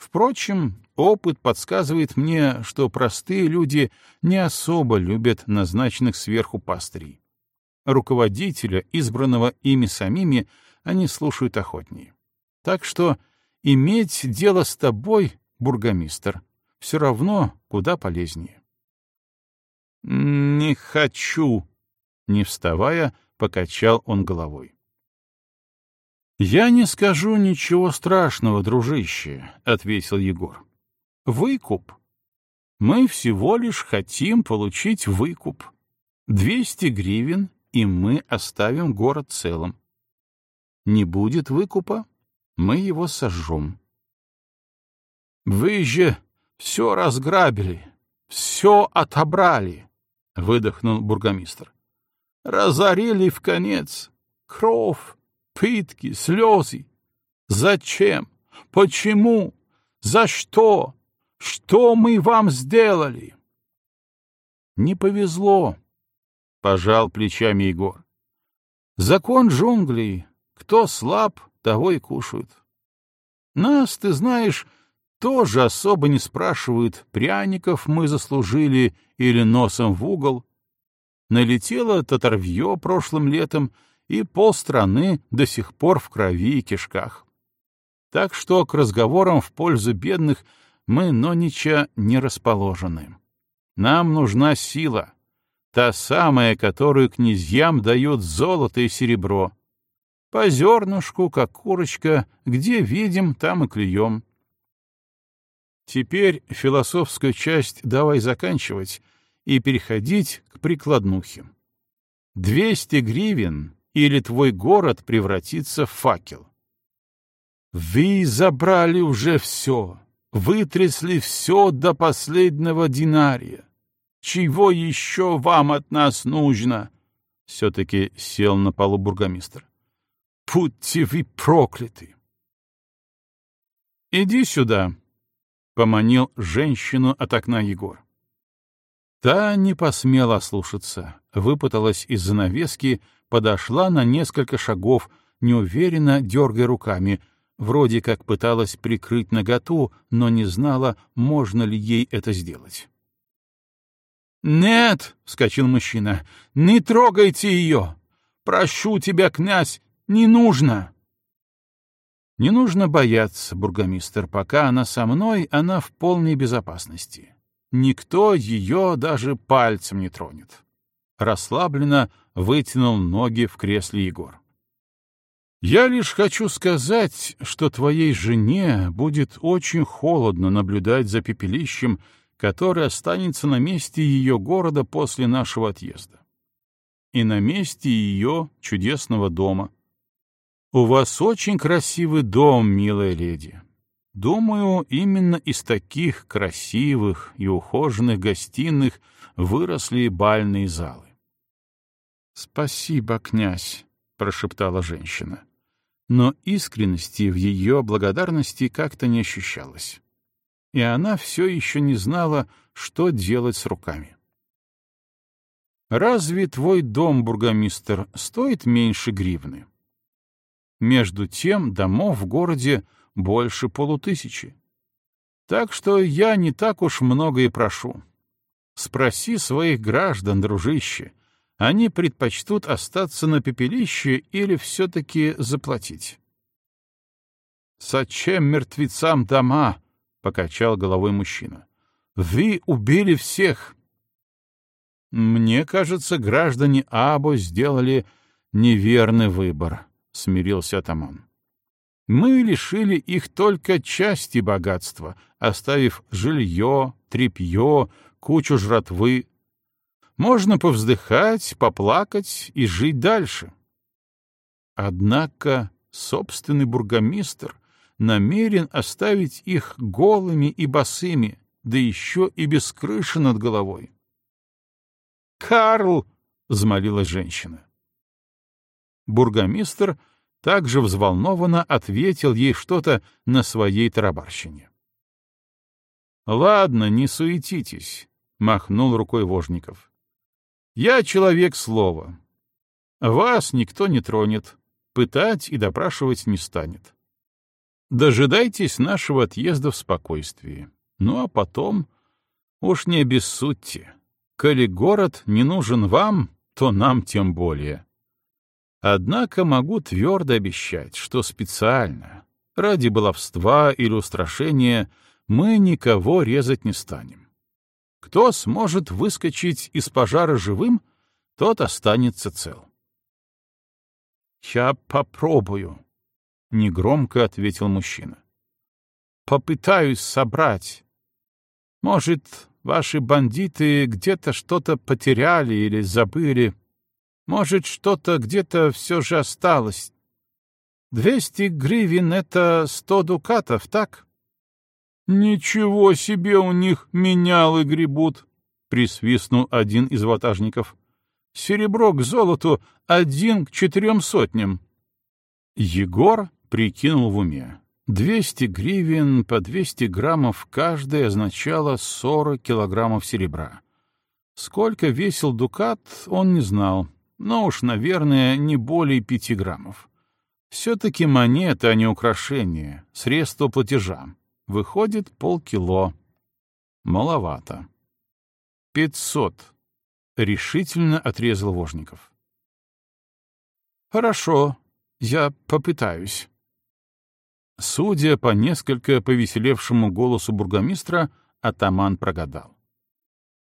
Впрочем, опыт подсказывает мне, что простые люди не особо любят назначенных сверху пастырей. Руководителя, избранного ими самими, они слушают охотнее. Так что иметь дело с тобой, бургомистр, все равно куда полезнее. «Не хочу», — не вставая, покачал он головой. «Я не скажу ничего страшного, дружище», — ответил Егор. «Выкуп. Мы всего лишь хотим получить выкуп. Двести гривен, и мы оставим город целым. Не будет выкупа, мы его сожжем». «Вы же все разграбили, все отобрали», — выдохнул бургомистр. «Разорили в конец. Кровь, пытки, слезы. Зачем? Почему? За что? Что мы вам сделали? Не повезло, — пожал плечами Егор. Закон джунглей. Кто слаб, того и кушают. Нас, ты знаешь, тоже особо не спрашивают, пряников мы заслужили или носом в угол. Налетело татарвье прошлым летом — и полстраны до сих пор в крови и кишках. Так что к разговорам в пользу бедных мы, Нонича, не расположены. Нам нужна сила, та самая, которую князьям дают золото и серебро. По зернышку, как курочка, где видим, там и клюем. Теперь философскую часть давай заканчивать и переходить к прикладнухе. Двести гривен или твой город превратится в факел. Вы забрали уже все, вытрясли все до последнего динария. Чего еще вам от нас нужно? Все-таки сел на полу бургомистр. Будьте вы прокляты! Иди сюда, — поманил женщину от окна Егор. Та не посмела слушаться, выпуталась из занавески, подошла на несколько шагов, неуверенно дергая руками, вроде как пыталась прикрыть наготу, но не знала, можно ли ей это сделать. «Нет!» — вскочил мужчина. «Не трогайте ее! Прошу тебя, князь, не нужно!» «Не нужно бояться, бургомистр, пока она со мной, она в полной безопасности. Никто ее даже пальцем не тронет». Расслабленно вытянул ноги в кресле Егор. «Я лишь хочу сказать, что твоей жене будет очень холодно наблюдать за пепелищем, который останется на месте ее города после нашего отъезда. И на месте ее чудесного дома. У вас очень красивый дом, милая леди. Думаю, именно из таких красивых и ухоженных гостиных выросли бальные залы. «Спасибо, князь», — прошептала женщина. Но искренности в ее благодарности как-то не ощущалось и она все еще не знала, что делать с руками. «Разве твой дом, бургомистр, стоит меньше гривны?» Между тем домов в городе больше полутысячи. Так что я не так уж много и прошу. Спроси своих граждан, дружище, они предпочтут остаться на пепелище или все-таки заплатить. «Зачем мертвецам дома?» — покачал головой мужчина. «Вы убили всех!» «Мне кажется, граждане Або сделали неверный выбор», — смирился атаман. «Мы лишили их только части богатства, оставив жилье, тряпье, кучу жратвы. Можно повздыхать, поплакать и жить дальше». Однако собственный бургомистр намерен оставить их голыми и босыми, да еще и без крыши над головой. «Карл!» — взмолилась женщина. Бургомистр также взволнованно ответил ей что-то на своей тарабарщине. «Ладно, не суетитесь», — махнул рукой Вожников. «Я человек слова. Вас никто не тронет, пытать и допрашивать не станет. Дожидайтесь нашего отъезда в спокойствии. Ну а потом... Уж не обессудьте. Коли город не нужен вам, то нам тем более. Однако могу твердо обещать, что специально, ради баловства или устрашения, мы никого резать не станем. Кто сможет выскочить из пожара живым, тот останется цел. «Я попробую», — негромко ответил мужчина. «Попытаюсь собрать. Может, ваши бандиты где-то что-то потеряли или забыли. Может, что-то где-то все же осталось. Двести гривен — это сто дукатов, так?» «Ничего себе у них менялы гребут!» — присвистнул один из ватажников. «Серебро к золоту один к четырем сотням». Егор Прикинул в уме. 200 гривен по 200 граммов каждая означало 40 килограммов серебра. Сколько весил дукат, он не знал, но уж, наверное, не более 5 граммов. Все-таки монета, а не украшение, средство платежа. Выходит полкило. Маловато. «Пятьсот», — решительно отрезал Вожников. «Хорошо, я попытаюсь». Судя по несколько повеселевшему голосу бургомистра, атаман прогадал.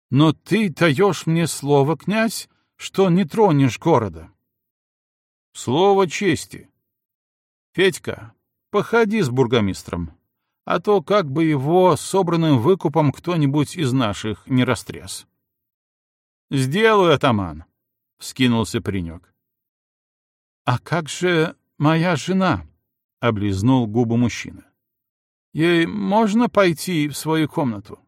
«Но ты даешь мне слово, князь, что не тронешь города». «Слово чести. Федька, походи с бургомистром, а то как бы его собранным выкупом кто-нибудь из наших не растряс». «Сделаю, атаман», — вскинулся паренек. «А как же моя жена?» — облизнул губы мужчина. «Ей можно пойти в свою комнату?»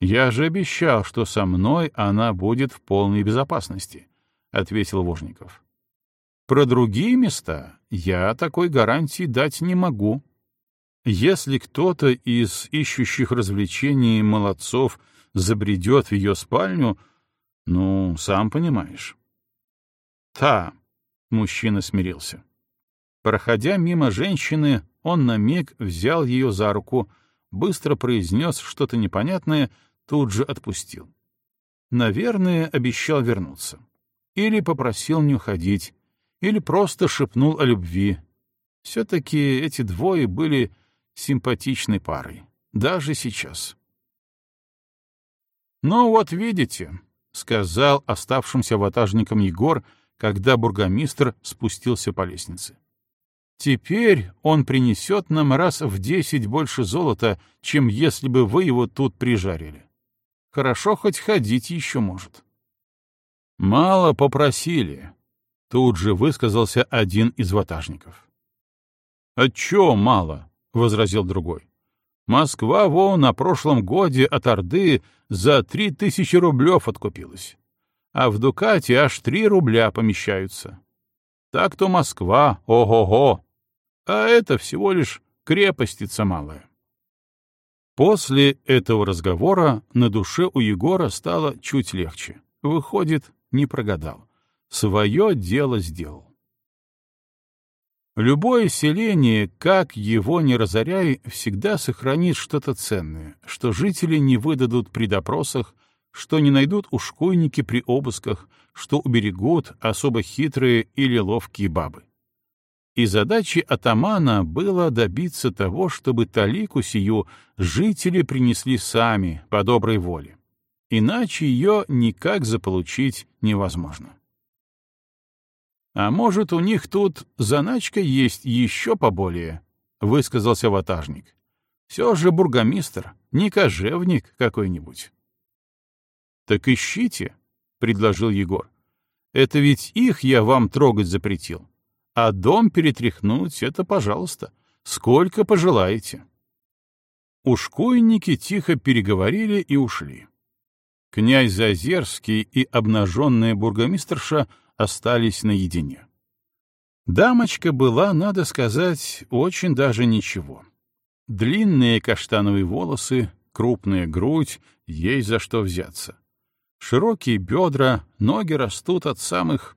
«Я же обещал, что со мной она будет в полной безопасности», — ответил Вожников. «Про другие места я такой гарантии дать не могу. Если кто-то из ищущих развлечений молодцов забредет в ее спальню, ну, сам понимаешь». «Та», — мужчина смирился. Проходя мимо женщины, он на миг взял ее за руку, быстро произнес что-то непонятное, тут же отпустил. Наверное, обещал вернуться. Или попросил не уходить, или просто шепнул о любви. Все-таки эти двое были симпатичной парой, даже сейчас. «Ну вот видите», — сказал оставшимся ватажникам Егор, когда бургомистр спустился по лестнице. Теперь он принесет нам раз в десять больше золота, чем если бы вы его тут прижарили. Хорошо хоть ходить еще может. Мало попросили. Тут же высказался один из ватажников. «А чё мало?» — возразил другой. «Москва вон на прошлом годе от Орды за три тысячи рублев откупилась, а в Дукате аж три рубля помещаются. Так-то Москва, ого-го, а это всего лишь крепостица малая». После этого разговора на душе у Егора стало чуть легче. Выходит, не прогадал. Свое дело сделал. Любое селение, как его ни разоряй, всегда сохранит что-то ценное, что жители не выдадут при допросах, что не найдут ушкуйники при обысках, что уберегут особо хитрые или ловкие бабы. И задачей атамана было добиться того, чтобы талику сию жители принесли сами, по доброй воле. Иначе ее никак заполучить невозможно. «А может, у них тут заначка есть еще поболее?» — высказался ватажник. «Все же бургомистр, не кожевник какой-нибудь». «Так ищите», — предложил Егор. «Это ведь их я вам трогать запретил. А дом перетряхнуть — это пожалуйста. Сколько пожелаете. Ушкуйники тихо переговорили и ушли. Князь Зазерский и обнаженная бургомистрша остались наедине. Дамочка была, надо сказать, очень даже ничего. Длинные каштановые волосы, крупная грудь, ей за что взяться. Широкие бедра, ноги растут от самых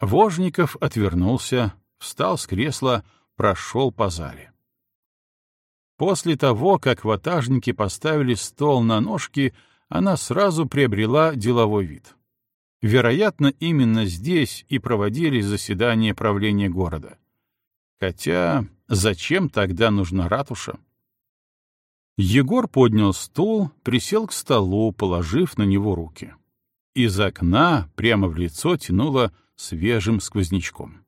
Вожников отвернулся, встал с кресла, прошел по зале. После того, как ватажники поставили стол на ножки, она сразу приобрела деловой вид. Вероятно, именно здесь и проводились заседания правления города. Хотя зачем тогда нужна ратуша? Егор поднял стул, присел к столу, положив на него руки. Из окна прямо в лицо тянуло свежим сквознячком.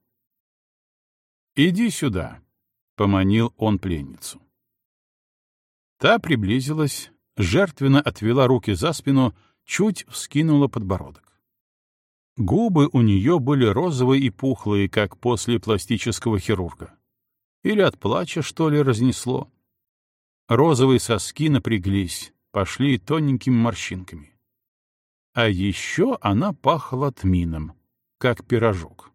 «Иди сюда», — поманил он пленницу. Та приблизилась, жертвенно отвела руки за спину, чуть вскинула подбородок. Губы у нее были розовые и пухлые, как после пластического хирурга. Или от плача, что ли, разнесло. Розовые соски напряглись, пошли тоненькими морщинками. А еще она пахла тмином, как пирожок.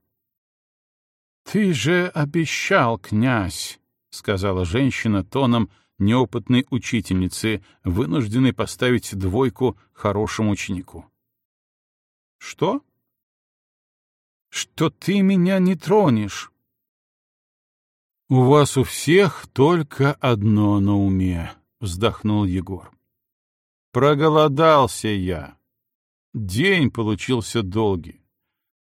«Ты же обещал, князь!» — сказала женщина тоном неопытной учительницы, вынужденной поставить двойку хорошему ученику. «Что?» «Что ты меня не тронешь!» «У вас у всех только одно на уме», — вздохнул Егор. «Проголодался я. День получился долгий.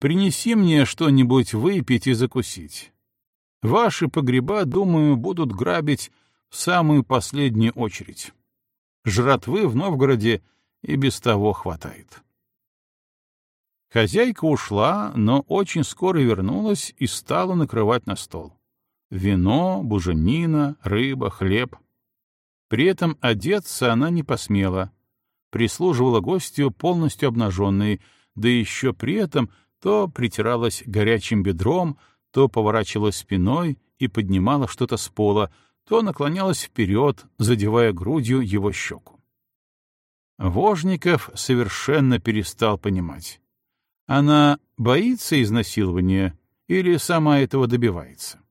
Принеси мне что-нибудь выпить и закусить. Ваши погреба, думаю, будут грабить в самую последнюю очередь. Жратвы в Новгороде и без того хватает. Хозяйка ушла, но очень скоро вернулась и стала накрывать на стол. Вино, буженина, рыба, хлеб. При этом одеться она не посмела. Прислуживала гостю полностью обнаженной, да еще при этом то притиралась горячим бедром, то поворачивалась спиной и поднимала что-то с пола, то наклонялась вперед, задевая грудью его щеку. Вожников совершенно перестал понимать. Она боится изнасилования или сама этого добивается?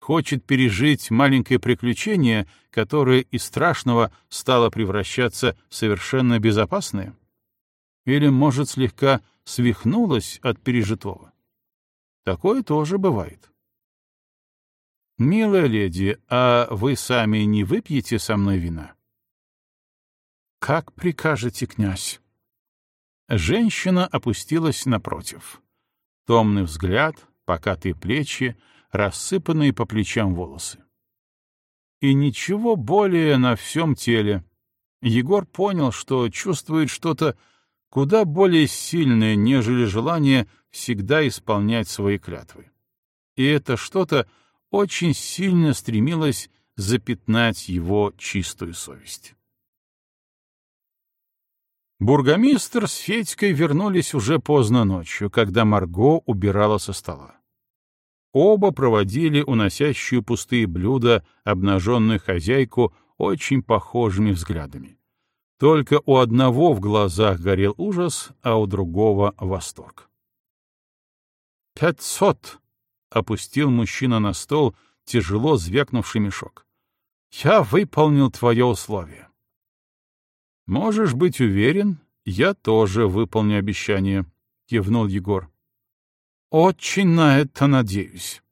Хочет пережить маленькое приключение, которое из страшного стало превращаться в совершенно безопасное? Или, может, слегка свихнулась от пережитого. Такое тоже бывает. «Милая леди, а вы сами не выпьете со мной вина?» «Как прикажете, князь?» Женщина опустилась напротив. Томный взгляд, покатые плечи, рассыпанные по плечам волосы. И ничего более на всем теле. Егор понял, что чувствует что-то куда более сильное, нежели желание всегда исполнять свои клятвы. и это что-то очень сильно стремилось запятнать его чистую совесть. Бургомистр с Федькой вернулись уже поздно ночью, когда Марго убирала со стола. Оба проводили уносящую пустые блюда обнаженную хозяйку очень похожими взглядами. Только у одного в глазах горел ужас, а у другого — восторг. «Пятьсот!» — опустил мужчина на стол тяжело звякнувший мешок. «Я выполнил твое условие». «Можешь быть уверен, я тоже выполню обещание», — кивнул Егор. «Очень на это надеюсь».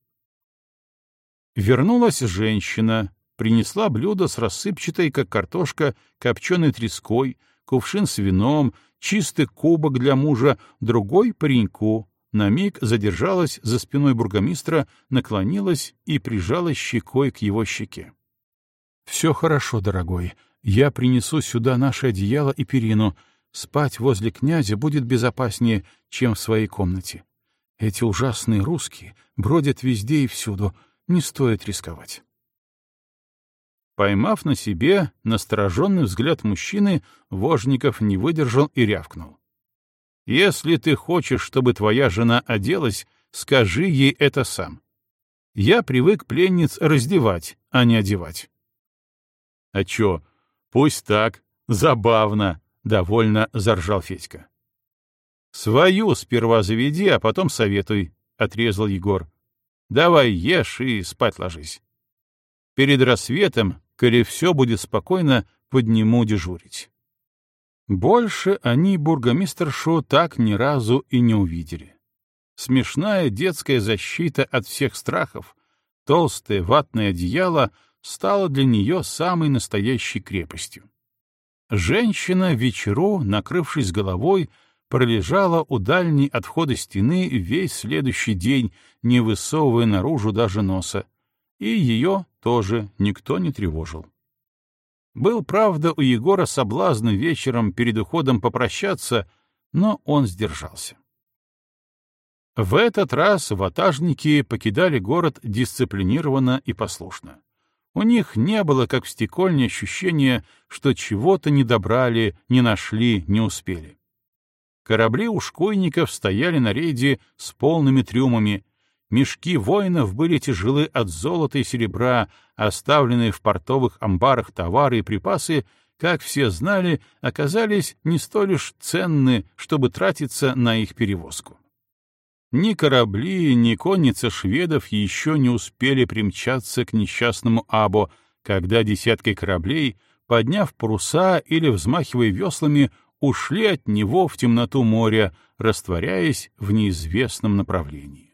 Вернулась женщина, принесла блюдо с рассыпчатой, как картошка, копченой треской, кувшин с вином, чистый кубок для мужа, другой — пареньку. На миг задержалась за спиной бургомистра, наклонилась и прижалась щекой к его щеке. — Все хорошо, дорогой. Я принесу сюда наше одеяло и перину. Спать возле князя будет безопаснее, чем в своей комнате. Эти ужасные русские бродят везде и всюду. Не стоит рисковать. Поймав на себе настороженный взгляд мужчины, Вожников не выдержал и рявкнул. «Если ты хочешь, чтобы твоя жена оделась, скажи ей это сам. Я привык пленниц раздевать, а не одевать». «А чё, пусть так, забавно», — довольно заржал Федька. «Свою сперва заведи, а потом советуй», — отрезал Егор. «Давай ешь и спать ложись». Перед рассветом, коли все будет спокойно, подниму дежурить. Больше они бургомистершу так ни разу и не увидели. Смешная детская защита от всех страхов, толстое ватное одеяло стало для нее самой настоящей крепостью. Женщина вечеру, накрывшись головой, пролежала у дальней от входа стены весь следующий день, не высовывая наружу даже носа, и ее тоже никто не тревожил. Был, правда, у Егора соблазн вечером перед уходом попрощаться, но он сдержался. В этот раз ватажники покидали город дисциплинированно и послушно. У них не было, как в стекольне, ощущения, что чего-то не добрали, не нашли, не успели. Корабли ушкуйников стояли на рейде с полными трюмами, Мешки воинов были тяжелы от золота и серебра, оставленные в портовых амбарах товары и припасы, как все знали, оказались не столь уж ценны, чтобы тратиться на их перевозку. Ни корабли, ни конница шведов еще не успели примчаться к несчастному Або, когда десятки кораблей, подняв паруса или взмахивая веслами, ушли от него в темноту моря, растворяясь в неизвестном направлении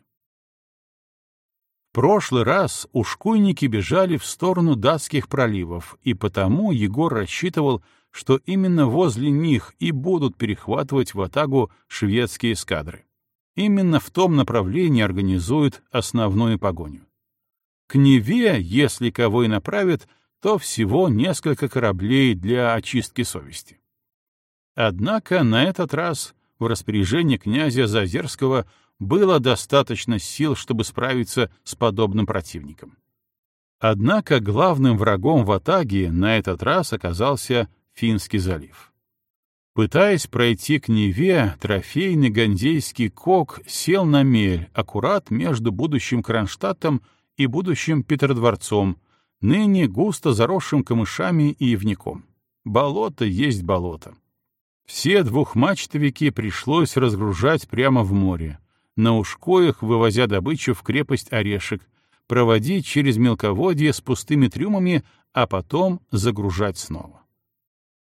прошлый раз ушкуйники бежали в сторону датских проливов, и потому Егор рассчитывал, что именно возле них и будут перехватывать в атагу шведские эскадры. Именно в том направлении организуют основную погоню. К Неве, если кого и направят, то всего несколько кораблей для очистки совести. Однако на этот раз в распоряжении князя Зазерского было достаточно сил, чтобы справиться с подобным противником. Однако главным врагом в Атаге на этот раз оказался Финский залив. Пытаясь пройти к Неве, трофейный гандейский кок сел на мель аккурат между будущим Кронштадтом и будущим Петродворцом, ныне густо заросшим камышами и ивником. Болото есть болото. Все двухмачтовики пришлось разгружать прямо в море, на ушкоях вывозя добычу в крепость Орешек, проводить через мелководье с пустыми трюмами, а потом загружать снова.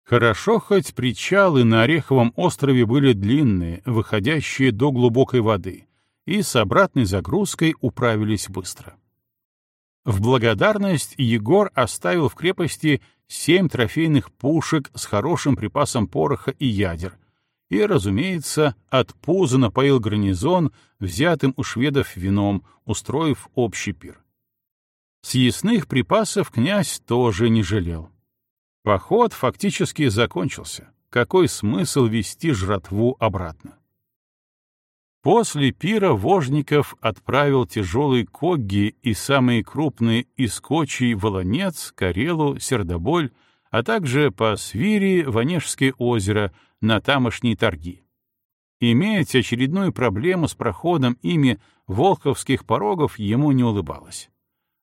Хорошо, хоть причалы на Ореховом острове были длинные, выходящие до глубокой воды, и с обратной загрузкой управились быстро. В благодарность Егор оставил в крепости семь трофейных пушек с хорошим припасом пороха и ядер — и, разумеется, от пуза напоил гарнизон взятым у шведов вином, устроив общий пир. Съестных припасов князь тоже не жалел. Поход фактически закончился. Какой смысл вести жратву обратно? После пира Вожников отправил тяжелые когги и самые крупные из Волонец, Карелу, Сердоболь, а также по Свири в Онежское озеро на тамошние торги. Иметь очередную проблему с проходом ими волховских порогов ему не улыбалось.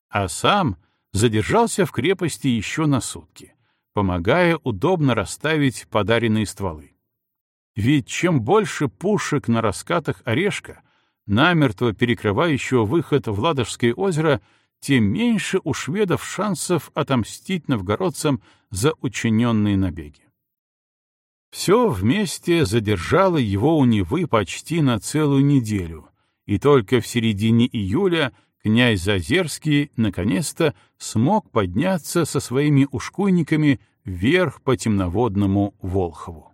А сам задержался в крепости еще на сутки, помогая удобно расставить подаренные стволы. Ведь чем больше пушек на раскатах орешка, намертво перекрывающего выход в Ладожское озеро, тем меньше у шведов шансов отомстить новгородцам за учиненные набеги. Все вместе задержало его у Невы почти на целую неделю, и только в середине июля князь Зазерский наконец-то смог подняться со своими ушкуйниками вверх по темноводному Волхову.